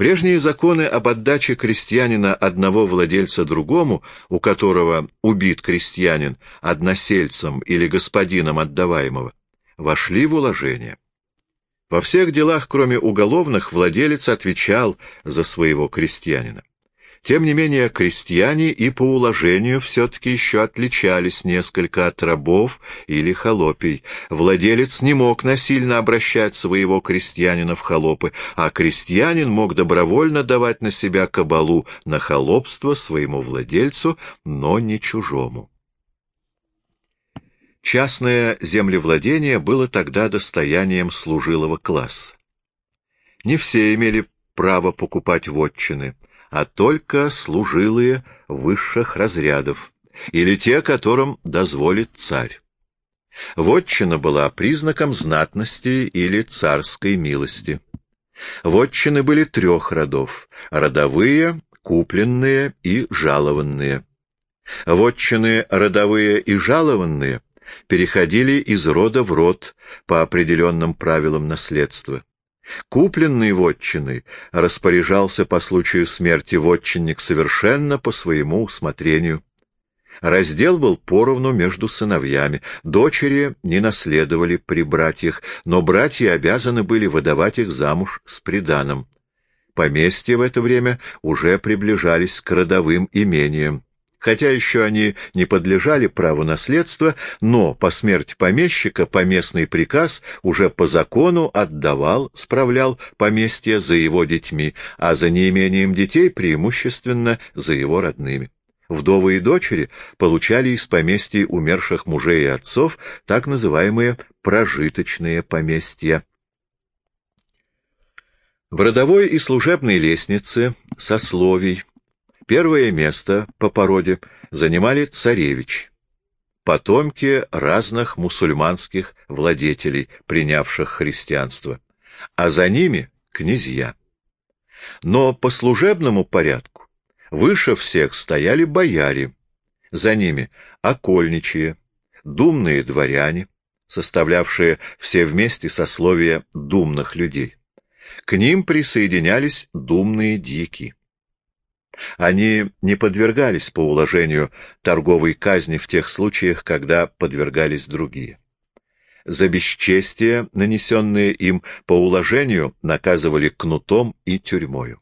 Прежние законы об отдаче крестьянина одного владельца другому, у которого убит крестьянин односельцем или господином отдаваемого, вошли в уложение. Во всех делах, кроме уголовных, владелец отвечал за своего крестьянина. Тем не менее, крестьяне и по уложению все-таки еще отличались несколько от рабов или холопий. Владелец не мог насильно обращать своего крестьянина в холопы, а крестьянин мог добровольно давать на себя кабалу на холопство своему владельцу, но не чужому. Частное землевладение было тогда достоянием служилого класса. Не все имели право покупать вотчины — а только служилые высших разрядов, или те, которым дозволит царь. Вотчина была признаком знатности или царской милости. Вотчины были трех родов — родовые, купленные и жалованные. Вотчины родовые и жалованные переходили из рода в род по определенным правилам наследства. Купленный вотчиной распоряжался по случаю смерти вотчинник совершенно по своему усмотрению. Раздел был поровну между сыновьями, дочери не наследовали при братьях, но братья обязаны были выдавать их замуж с приданым. Поместья в это время уже приближались к родовым имениям. Хотя еще они не подлежали праву наследства, но по смерти помещика поместный приказ уже по закону отдавал, справлял поместье за его детьми, а за неимением детей преимущественно за его родными. Вдовы и дочери получали из поместья умерших мужей и отцов так называемые прожиточные поместья. В родовой и служебной лестнице сословий Первое место по породе занимали царевич, потомки разных мусульманских владетелей, принявших христианство, а за ними — князья. Но по служебному порядку выше всех стояли бояре, за ними — окольничие, думные дворяне, составлявшие все вместе сословия думных людей. К ним присоединялись думные дьяки. Они не подвергались по уложению торговой казни в тех случаях, когда подвергались другие. За бесчестие, нанесенные им по уложению, наказывали кнутом и тюрьмою.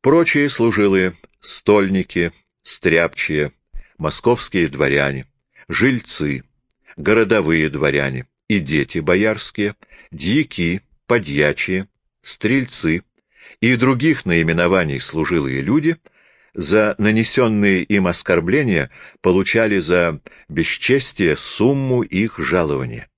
Прочие служилые — стольники, стряпчие, московские дворяне, жильцы, городовые дворяне и дети боярские, дьяки, подьячие, стрельцы, и других наименований служилые люди за нанесенные им оскорбления получали за бесчестие сумму их жалования.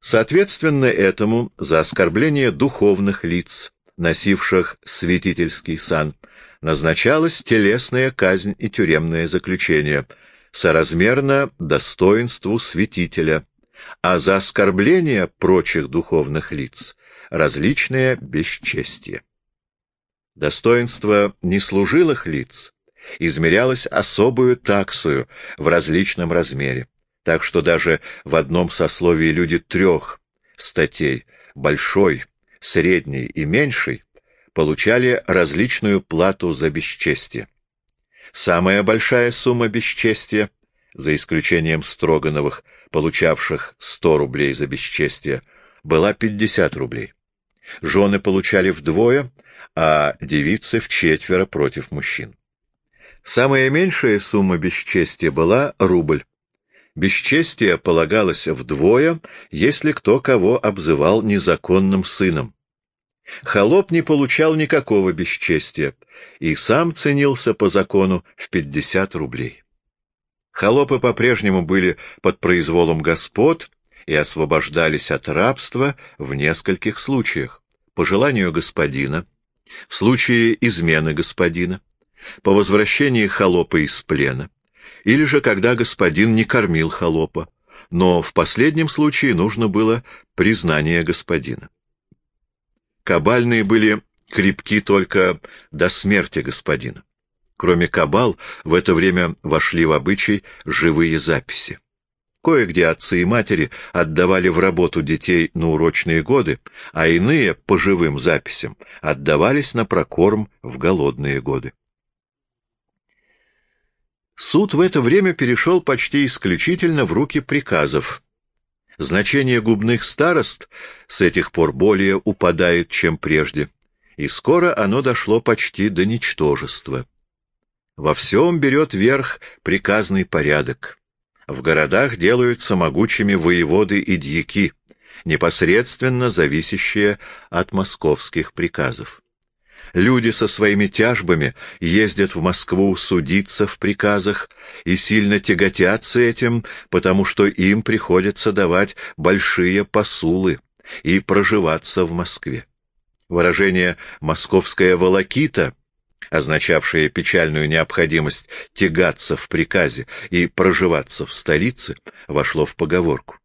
Соответственно этому, за оскорбление духовных лиц, носивших святительский сан, назначалась телесная казнь и тюремное заключение, соразмерно достоинству святителя, а за оскорбление прочих духовных лиц различное бесчестие. Достоинство неслужилых лиц измерялось особую таксою в различном размере, так что даже в одном сословии люди трех статей, большой, средней и меньшей, получали различную плату за бесчестие. Самая большая сумма бесчестия, за исключением Строгановых, получавших 100 рублей за бесчестие, была 50 рублей. Жены получали вдвое, а девицы в четверо против мужчин. Самая меньшая сумма бесчестия была рубль. Бесчестие полагалось вдвое, если кто кого обзывал незаконным сыном. Холоп не получал никакого бесчестия и сам ценился по закону в пятьдесят рублей. Холопы по-прежнему были под произволом господ и освобождались от рабства в нескольких случаях. По желанию господина, в случае измены господина, по возвращении холопа из плена, или же когда господин не кормил холопа, но в последнем случае нужно было признание господина. Кабальные были крепки только до смерти господина. Кроме кабал, в это время вошли в обычай живые записи. Кое-где отцы и матери отдавали в работу детей на урочные годы, а иные, по живым записям, отдавались на прокорм в голодные годы. Суд в это время перешел почти исключительно в руки приказов. Значение губных старост с этих пор более упадает, чем прежде, и скоро оно дошло почти до ничтожества. Во всем берет верх приказный порядок. В городах делаются могучими воеводы и дьяки, непосредственно зависящие от московских приказов. Люди со своими тяжбами ездят в Москву судиться в приказах и сильно тяготятся этим, потому что им приходится давать большие посулы и проживаться в Москве. Выражение «московская волокита» означавшее печальную необходимость тягаться в приказе и проживаться в столице, вошло в поговорку.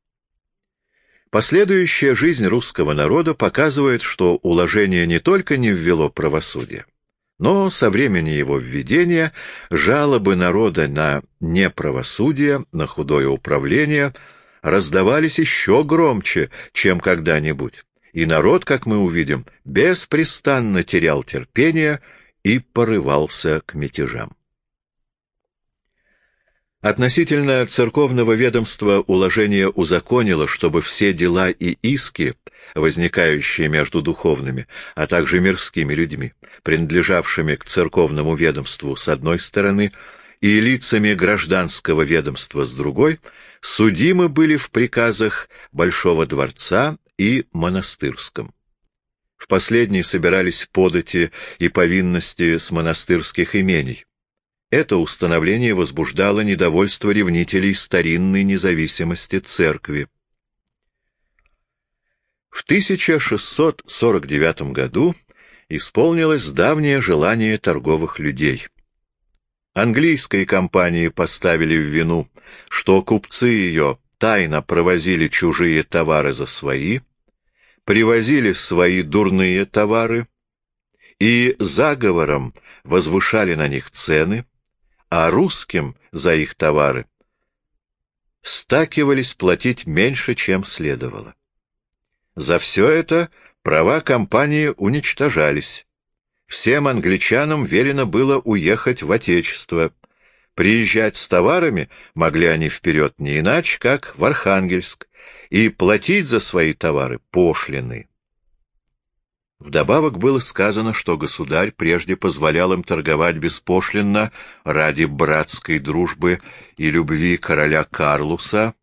Последующая жизнь русского народа показывает, что уложение не только не ввело правосудие, но со времени его введения жалобы народа на неправосудие, на худое управление раздавались еще громче, чем когда-нибудь, и народ, как мы увидим, беспрестанно терял терпение и порывался к мятежам. Относительно церковного ведомства уложение узаконило, чтобы все дела и иски, возникающие между духовными, а также мирскими людьми, принадлежавшими к церковному ведомству с одной стороны и лицами гражданского ведомства с другой, судимы были в приказах Большого дворца и монастырском. В последней собирались подати и повинности с монастырских имений. Это установление возбуждало недовольство ревнителей старинной независимости церкви. В 1649 году исполнилось давнее желание торговых людей. Английской компании поставили в вину, что купцы ее тайно провозили чужие товары за свои, привозили свои дурные товары и заговором возвышали на них цены, а русским за их товары стакивались платить меньше, чем следовало. За все это права компании уничтожались. Всем англичанам велено было уехать в Отечество. Приезжать с товарами могли они вперед не иначе, как в Архангельск, и платить за свои товары пошлины. Вдобавок было сказано, что государь прежде позволял им торговать беспошлинно ради братской дружбы и любви короля Карлуса,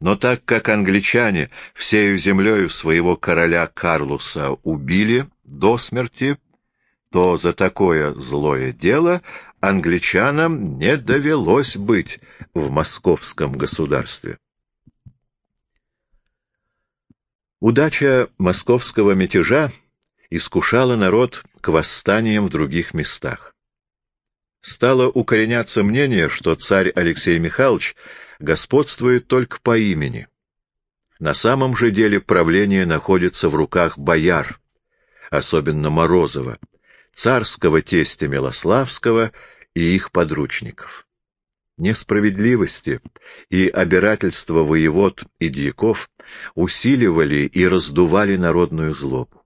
но так как англичане всею землею своего короля Карлуса убили до смерти, то за такое злое дело англичанам не довелось быть в московском государстве. Удача московского мятежа искушала народ к восстаниям в других местах. Стало укореняться мнение, что царь Алексей Михайлович господствует только по имени. На самом же деле правление находится в руках бояр, особенно Морозова, царского тестя Милославского и их подручников несправедливости и обирательства воевод и дьяков усиливали и раздували народную злобу.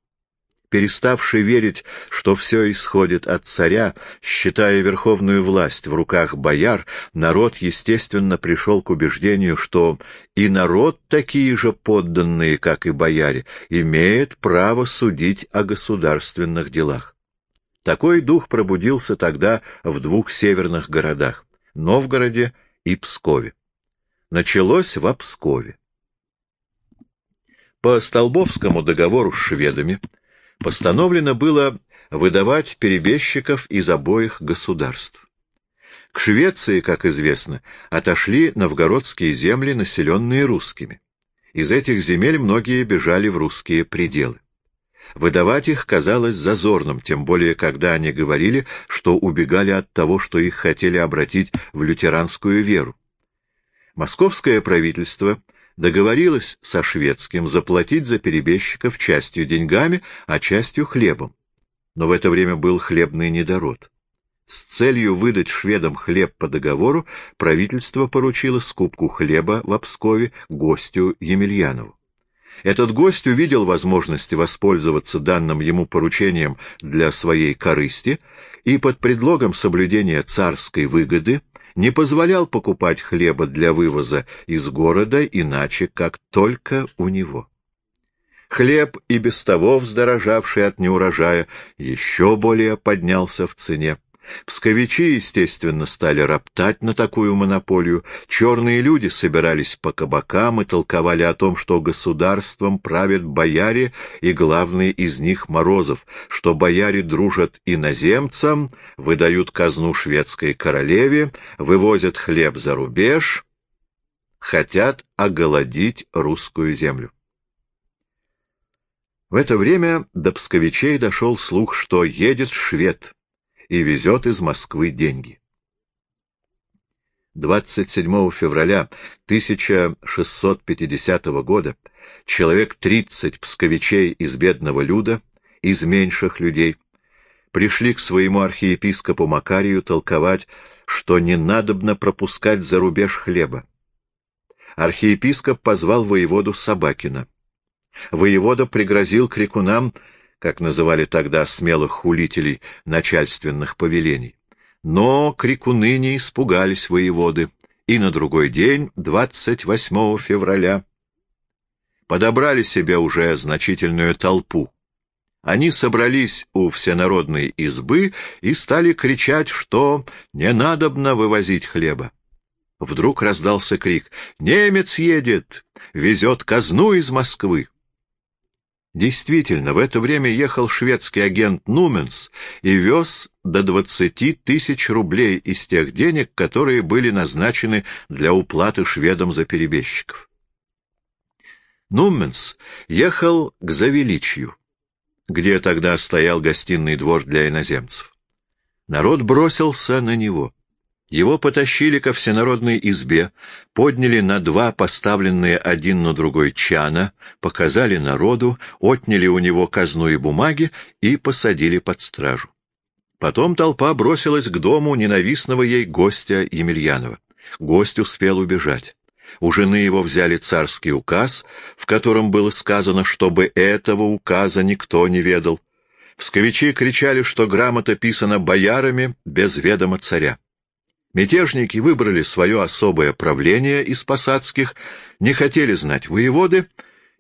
Переставший верить, что все исходит от царя, считая верховную власть в руках бояр, народ, естественно, пришел к убеждению, что и народ, такие же подданные, как и бояре, имеет право судить о государственных делах. Такой дух пробудился тогда в двух северных городах. Новгороде и Пскове. Началось в Пскове. По Столбовскому договору с шведами постановлено было выдавать перебежчиков из обоих государств. К Швеции, как известно, отошли новгородские земли, населенные русскими. Из этих земель многие бежали в русские пределы. Выдавать их казалось зазорным, тем более когда они говорили, что убегали от того, что их хотели обратить в лютеранскую веру. Московское правительство договорилось со шведским заплатить за перебежчиков частью деньгами, а частью хлебом. Но в это время был хлебный недород. С целью выдать шведам хлеб по договору правительство поручило скупку хлеба в Пскове гостю Емельянову. Этот гость увидел возможности воспользоваться данным ему поручением для своей корысти и под предлогом соблюдения царской выгоды не позволял покупать хлеба для вывоза из города иначе, как только у него. Хлеб, и без того вздорожавший от неурожая, еще более поднялся в цене. Псковичи, естественно, стали роптать на такую монополию. Черные люди собирались по кабакам и толковали о том, что государством правят бояре и главный из них Морозов, что бояре дружат иноземцам, выдают казну шведской королеве, вывозят хлеб за рубеж, хотят оголодить русскую землю. В это время до псковичей дошел слух, что едет швед и везет из Москвы деньги. 27 февраля 1650 года человек 30 псковичей из бедного люда, из меньших людей, пришли к своему архиепископу Макарию толковать, что не надобно пропускать за рубеж хлеба. Архиепископ позвал воеводу Собакина. Воевода пригрозил крикунам как называли тогда смелых хулителей начальственных повелений. Но крикуны не испугались воеводы, и на другой день, 28 февраля, подобрали себе уже значительную толпу. Они собрались у всенародной избы и стали кричать, что не надобно вывозить хлеба. Вдруг раздался крик «Немец едет! Везет казну из Москвы!» Действительно, в это время ехал шведский агент Нуменс и вез до двадцати тысяч рублей из тех денег, которые были назначены для уплаты шведам за перебежчиков. Нуменс ехал к Завеличью, где тогда стоял гостиный двор для иноземцев. Народ бросился на него. Его потащили ко всенародной избе, подняли на два поставленные один на другой чана, показали народу, отняли у него казну и бумаги и посадили под стражу. Потом толпа бросилась к дому ненавистного ей гостя Емельянова. Гость успел убежать. У жены его взяли царский указ, в котором было сказано, чтобы этого указа никто не ведал. Псковичи кричали, что грамота писана боярами без ведома царя. Мятежники выбрали свое особое правление из посадских, не хотели знать воеводы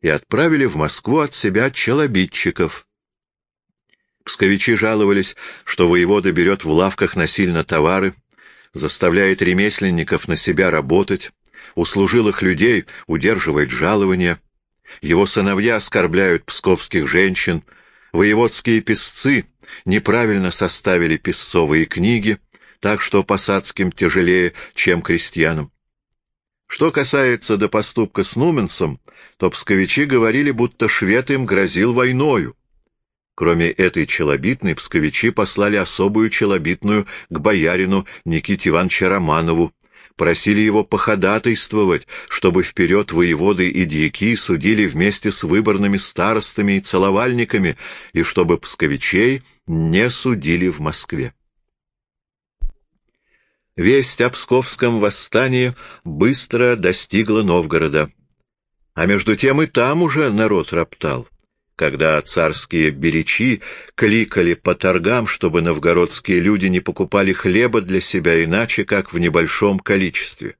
и отправили в Москву от себя челобитчиков. Псковичи жаловались, что воевода берет в лавках насильно товары, заставляет ремесленников на себя работать, у служилых людей удерживает жалования, его сыновья оскорбляют псковских женщин, воеводские песцы неправильно составили песцовые книги, так что посадским тяжелее, чем крестьянам. Что касается до поступка с Нуменсом, то псковичи говорили, будто швед им грозил войною. Кроме этой челобитной, псковичи послали особую челобитную к боярину Никите Ивановичу Романову, просили его походатайствовать, чтобы вперед воеводы и дьяки судили вместе с выборными старостами и целовальниками, и чтобы псковичей не судили в Москве. Весть о Псковском восстании быстро достигла Новгорода. А между тем и там уже народ роптал, когда царские беречи кликали по торгам, чтобы новгородские люди не покупали хлеба для себя иначе, как в небольшом количестве.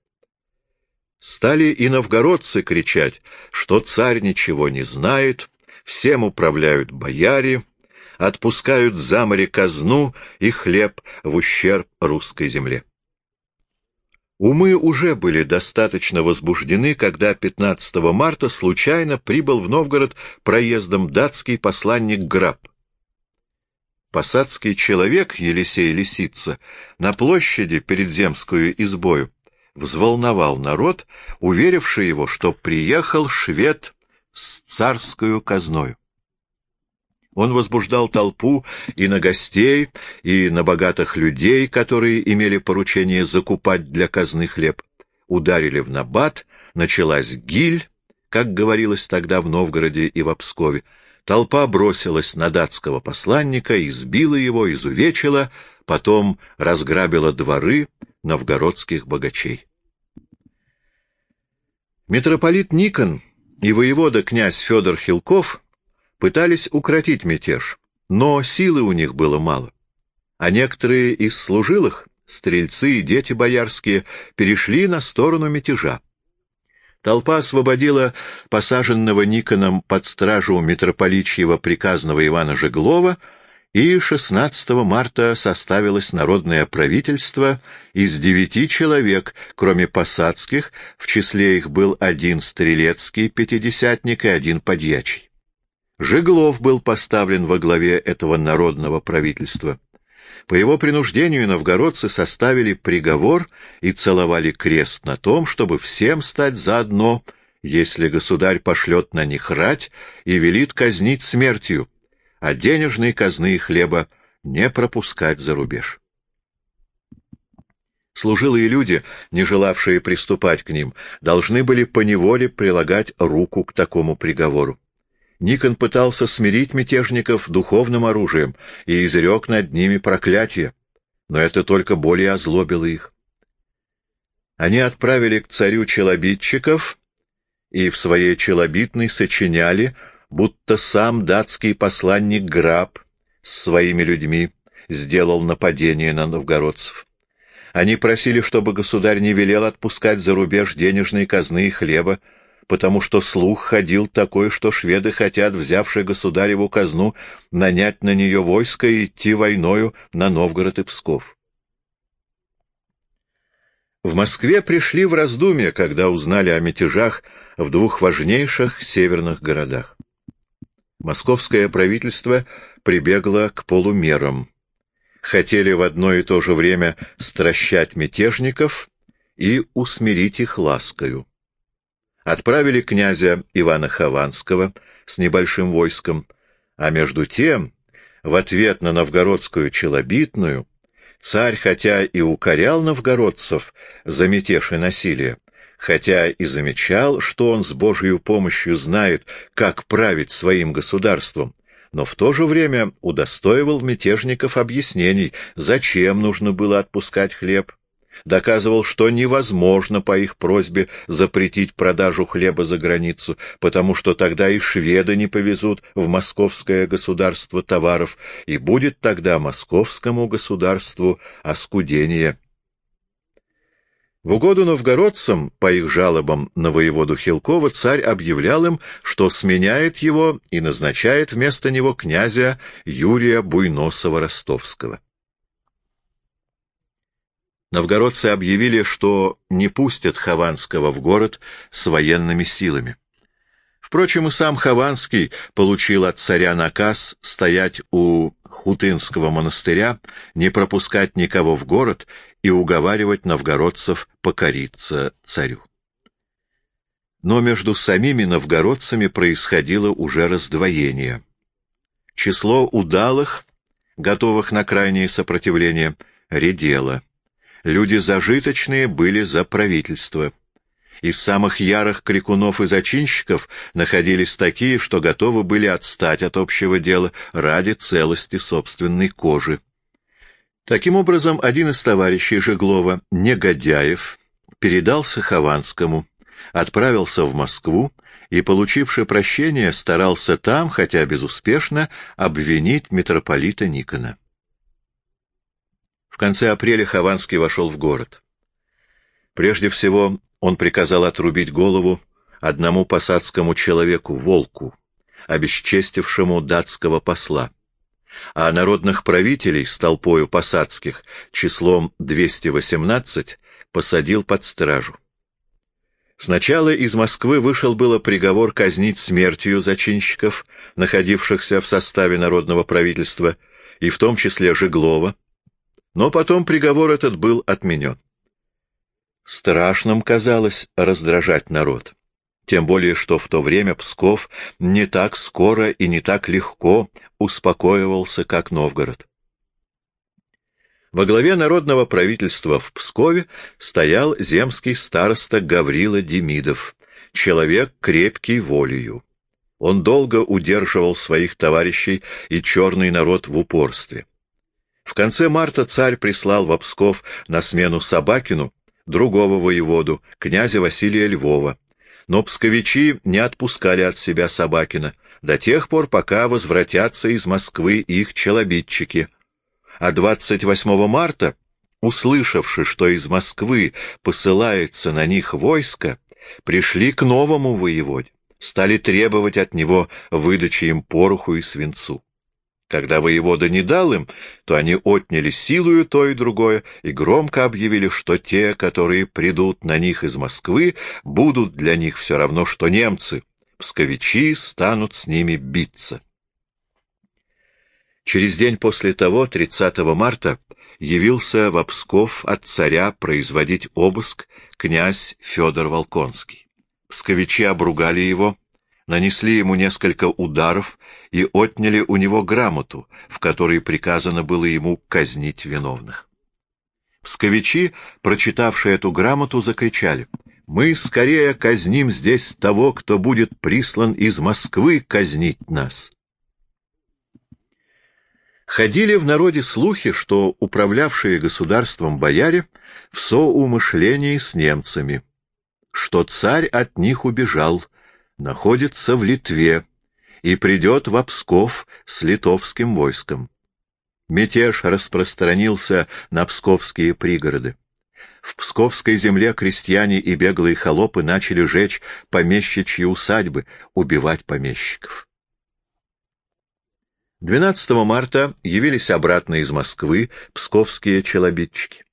Стали и новгородцы кричать, что царь ничего не знает, всем управляют бояре, отпускают за море казну и хлеб в ущерб русской земле. Умы уже были достаточно возбуждены, когда 15 марта случайно прибыл в Новгород проездом датский посланник Граб. Посадский человек Елисей Лисица на площади перед земскую избою взволновал народ, уверивший его, что приехал швед с царскую казною. Он возбуждал толпу и на гостей, и на богатых людей, которые имели поручение закупать для казны хлеб. Ударили в набат, началась гиль, как говорилось тогда в Новгороде и в Пскове. Толпа бросилась на датского посланника, избила его, изувечила, потом разграбила дворы новгородских богачей. Митрополит Никон и воевода князь Федор Хилков пытались укротить мятеж, но силы у них было мало. А некоторые из служилых, стрельцы и дети боярские, перешли на сторону мятежа. Толпа освободила посаженного Никоном под стражу митрополичьего приказного Ивана Жеглова, и 16 марта составилось народное правительство из девяти человек, кроме посадских, в числе их был один стрелецкий пятидесятник и один подьячий. Жеглов был поставлен во главе этого народного правительства. По его принуждению новгородцы составили приговор и целовали крест на том, чтобы всем стать заодно, если государь пошлет на них рать и велит казнить смертью, а денежные казны и хлеба не пропускать за рубеж. Служилые люди, не желавшие приступать к ним, должны были поневоле прилагать руку к такому приговору. Никон пытался смирить мятежников духовным оружием и изрек над ними проклятие, но это только более озлобило их. Они отправили к царю челобитчиков и в своей челобитной сочиняли, будто сам датский посланник Граб с своими людьми сделал нападение на новгородцев. Они просили, чтобы государь не велел отпускать за рубеж денежные казны и хлеба, потому что слух ходил такой, что шведы хотят, взявшие государеву казну, нанять на нее войско и идти войною на Новгород и Псков. В Москве пришли в раздумье, когда узнали о мятежах в двух важнейших северных городах. Московское правительство прибегло к полумерам. Хотели в одно и то же время стращать мятежников и усмирить их ласкою отправили князя Ивана Хованского с небольшим войском, а между тем, в ответ на новгородскую челобитную, царь хотя и укорял новгородцев за и насилие, хотя и замечал, что он с Божьей помощью знает, как править своим государством, но в то же время удостоивал мятежников объяснений, зачем нужно было отпускать хлеб, доказывал, что невозможно по их просьбе запретить продажу хлеба за границу, потому что тогда и шведы не повезут в московское государство товаров, и будет тогда московскому государству оскудение. В угоду новгородцам, по их жалобам на воеводу Хилкова, царь объявлял им, что сменяет его и назначает вместо него князя Юрия Буйносова-Ростовского. Новгородцы объявили, что не пустят Хованского в город с военными силами. Впрочем, и сам Хованский получил от царя наказ стоять у Хутынского монастыря, не пропускать никого в город и уговаривать новгородцев покориться царю. Но между самими новгородцами происходило уже раздвоение. Число удалых, готовых на крайнее сопротивление, редело люди зажиточные были за правительство. Из самых ярых крикунов и зачинщиков находились такие, что готовы были отстать от общего дела ради целости собственной кожи. Таким образом, один из товарищей Жеглова, Негодяев, передался Хованскому, отправился в Москву и, получивши прощение, старался там, хотя безуспешно, обвинить митрополита Никона. В конце апреля Хованский вошел в город. Прежде всего он приказал отрубить голову одному посадскому человеку, волку, обесчестившему датского посла, а народных правителей с толпою посадских числом 218 посадил под стражу. Сначала из Москвы вышел было приговор казнить смертью зачинщиков, находившихся в составе народного правительства, и в том числе Жеглова, но потом приговор этот был отменен. Страшным казалось раздражать народ. Тем более, что в то время Псков не так скоро и не так легко успокоивался, как Новгород. Во главе народного правительства в Пскове стоял земский староста Гаврила Демидов, человек крепкий волею. Он долго удерживал своих товарищей и черный народ в упорстве. В конце марта царь прислал в Псков на смену Собакину другого воеводу, князя Василия Львова. Но псковичи не отпускали от себя Собакина до тех пор, пока возвратятся из Москвы их челобитчики. А 28 марта, услышавши, что из Москвы посылается на них войско, пришли к новому воеводе, стали требовать от него выдачи им пороху и свинцу. Когда воевода не дал им, то они отняли силою то и другое и громко объявили, что те, которые придут на них из Москвы, будут для них все равно, что немцы. Псковичи станут с ними биться. Через день после того, 30 марта, явился в Псков от царя производить обыск князь Федор Волконский. Псковичи обругали его, нанесли ему несколько ударов и отняли у него грамоту, в которой приказано было ему казнить виновных. Псковичи, прочитавшие эту грамоту, закричали «Мы скорее казним здесь того, кто будет прислан из Москвы казнить нас». Ходили в народе слухи, что управлявшие государством бояре в соумышлении с немцами, что царь от них убежал, находится в Литве и придет в Псков с литовским войском. Мятеж распространился на псковские пригороды. В псковской земле крестьяне и беглые холопы начали жечь помещичьи усадьбы, убивать помещиков. 12 марта явились обратно из Москвы псковские челобитчики.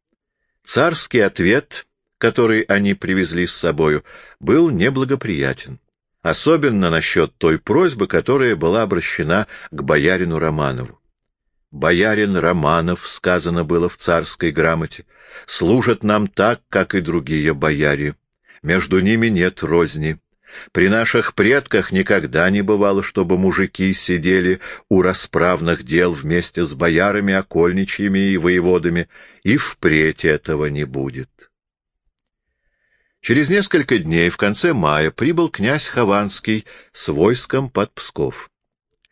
Царский ответ, который они привезли с собою, был неблагоприятен особенно насчет той просьбы, которая была обращена к боярину Романову. «Боярин Романов», — сказано было в царской грамоте, — «служат нам так, как и другие бояре. Между ними нет розни. При наших предках никогда не бывало, чтобы мужики сидели у расправных дел вместе с боярами, окольничьими и воеводами, и впредь этого не будет». Через несколько дней, в конце мая, прибыл князь Хованский с войском под Псков.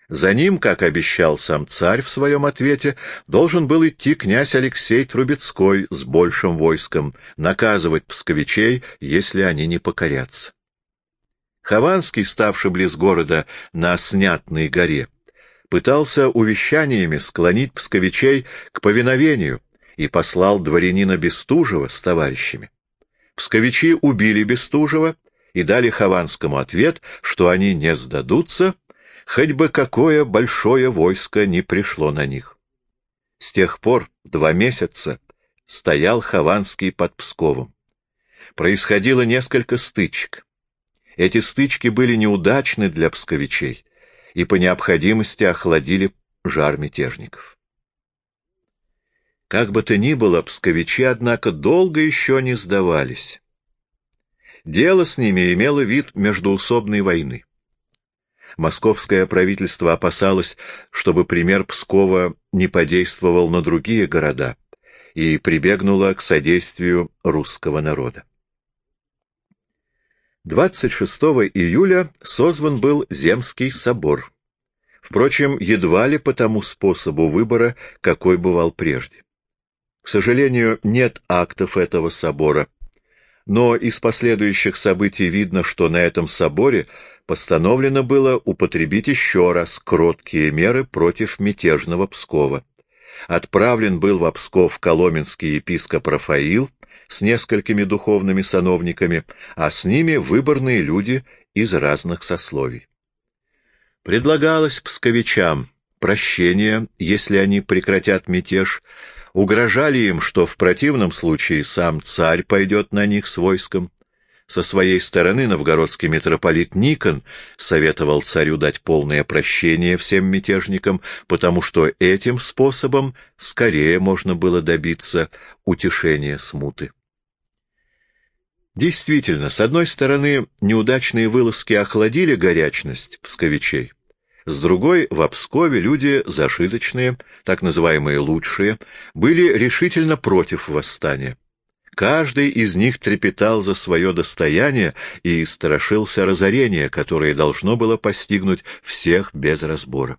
За ним, как обещал сам царь в своем ответе, должен был идти князь Алексей Трубецкой с большим войском, наказывать псковичей, если они не покорятся. Хованский, ставший близ города на Снятной горе, пытался увещаниями склонить псковичей к повиновению и послал дворянина Бестужева с товарищами. Псковичи убили Бестужева и дали Хованскому ответ, что они не сдадутся, хоть бы какое большое войско не пришло на них. С тех пор два месяца стоял Хованский под Псковом. Происходило несколько стычек. Эти стычки были неудачны для псковичей и по необходимости охладили жар мятежников. Как бы то ни было, псковичи, однако, долго еще не сдавались. Дело с ними имело вид междуусобной войны. Московское правительство опасалось, чтобы пример Пскова не подействовал на другие города, и прибегнуло к содействию русского народа. 26 июля созван был Земский собор. Впрочем, едва ли по тому способу выбора, какой бывал прежде. К сожалению, нет актов этого собора, но из последующих событий видно, что на этом соборе постановлено было употребить еще раз кроткие меры против мятежного Пскова. Отправлен был в Псков коломенский епископ Рафаил с несколькими духовными сановниками, а с ними выборные люди из разных сословий. Предлагалось псковичам прощение, если они прекратят мятеж, угрожали им, что в противном случае сам царь пойдет на них с войском. Со своей стороны новгородский митрополит Никон советовал царю дать полное прощение всем мятежникам, потому что этим способом скорее можно было добиться утешения смуты. Действительно, с одной стороны, неудачные вылазки охладили горячность псковичей, с другой, в Обскове люди зашиточные, так называемые лучшие, были решительно против восстания. Каждый из них трепетал за свое достояние и страшился разорения, которое должно было постигнуть всех без разбора.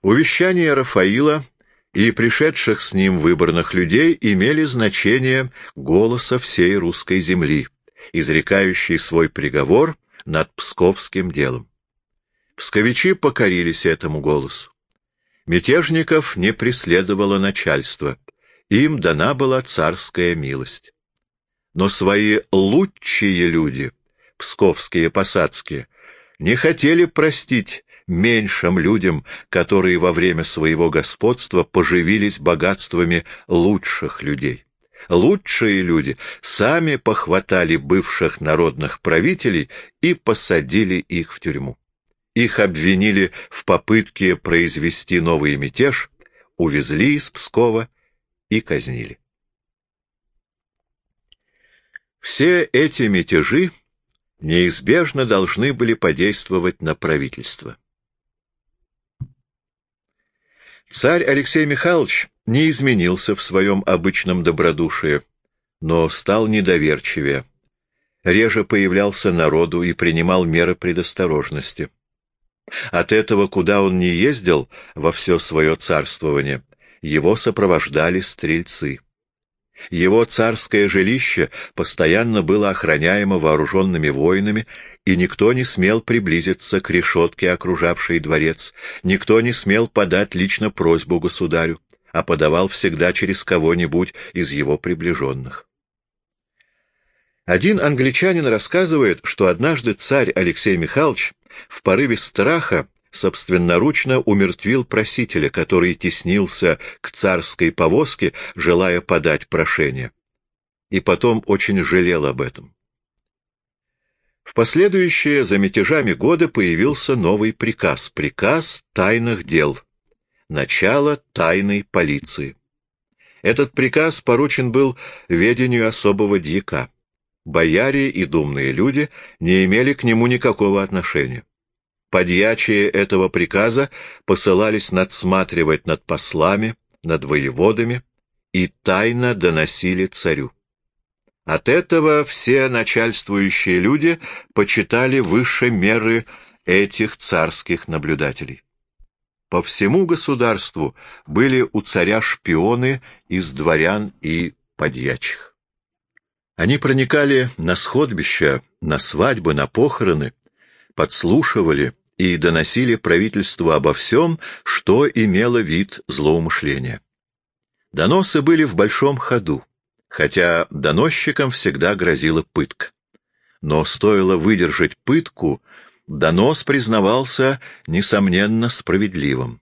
Увещания Рафаила и пришедших с ним выборных людей имели значение голоса всей русской земли, изрекающей свой приговор над псковским делом. Псковичи покорились этому голосу. Мятежников не преследовало начальство, им дана была царская милость. Но свои лучшие люди, псковские посадские, не хотели простить меньшим людям, которые во время своего господства поживились богатствами лучших людей. Лучшие люди сами похватали бывших народных правителей и посадили их в тюрьму. Их обвинили в попытке произвести новый мятеж, увезли из Пскова и казнили. Все эти мятежи неизбежно должны были подействовать на правительство. Царь Алексей Михайлович не изменился в своем обычном добродушии, но стал недоверчивее, реже появлялся народу и принимал меры предосторожности. От этого, куда он не ездил во все свое царствование, его сопровождали стрельцы. Его царское жилище постоянно было охраняемо вооруженными воинами, и никто не смел приблизиться к решетке, окружавшей дворец, никто не смел подать лично просьбу государю, а подавал всегда через кого-нибудь из его приближенных. Один англичанин рассказывает, что однажды царь Алексей Михайлович в порыве страха собственноручно умертвил просителя, который теснился к царской повозке, желая подать прошение. И потом очень жалел об этом. В последующие за мятежами годы появился новый приказ, приказ тайных дел, начало тайной полиции. Этот приказ поручен был ведению особого дьяка. Бояре и думные люди не имели к нему никакого отношения. Подьячие этого приказа посылались надсматривать над послами, над воеводами и тайно доносили царю. От этого все начальствующие люди почитали выше меры этих царских наблюдателей. По всему государству были у царя шпионы из дворян и подьячих. Они проникали на сходбища, на свадьбы, на похороны, подслушивали, и доносили правительству обо всем, что имело вид злоумышления. Доносы были в большом ходу, хотя доносчикам всегда грозила пытка. Но стоило выдержать пытку, донос признавался, несомненно, справедливым.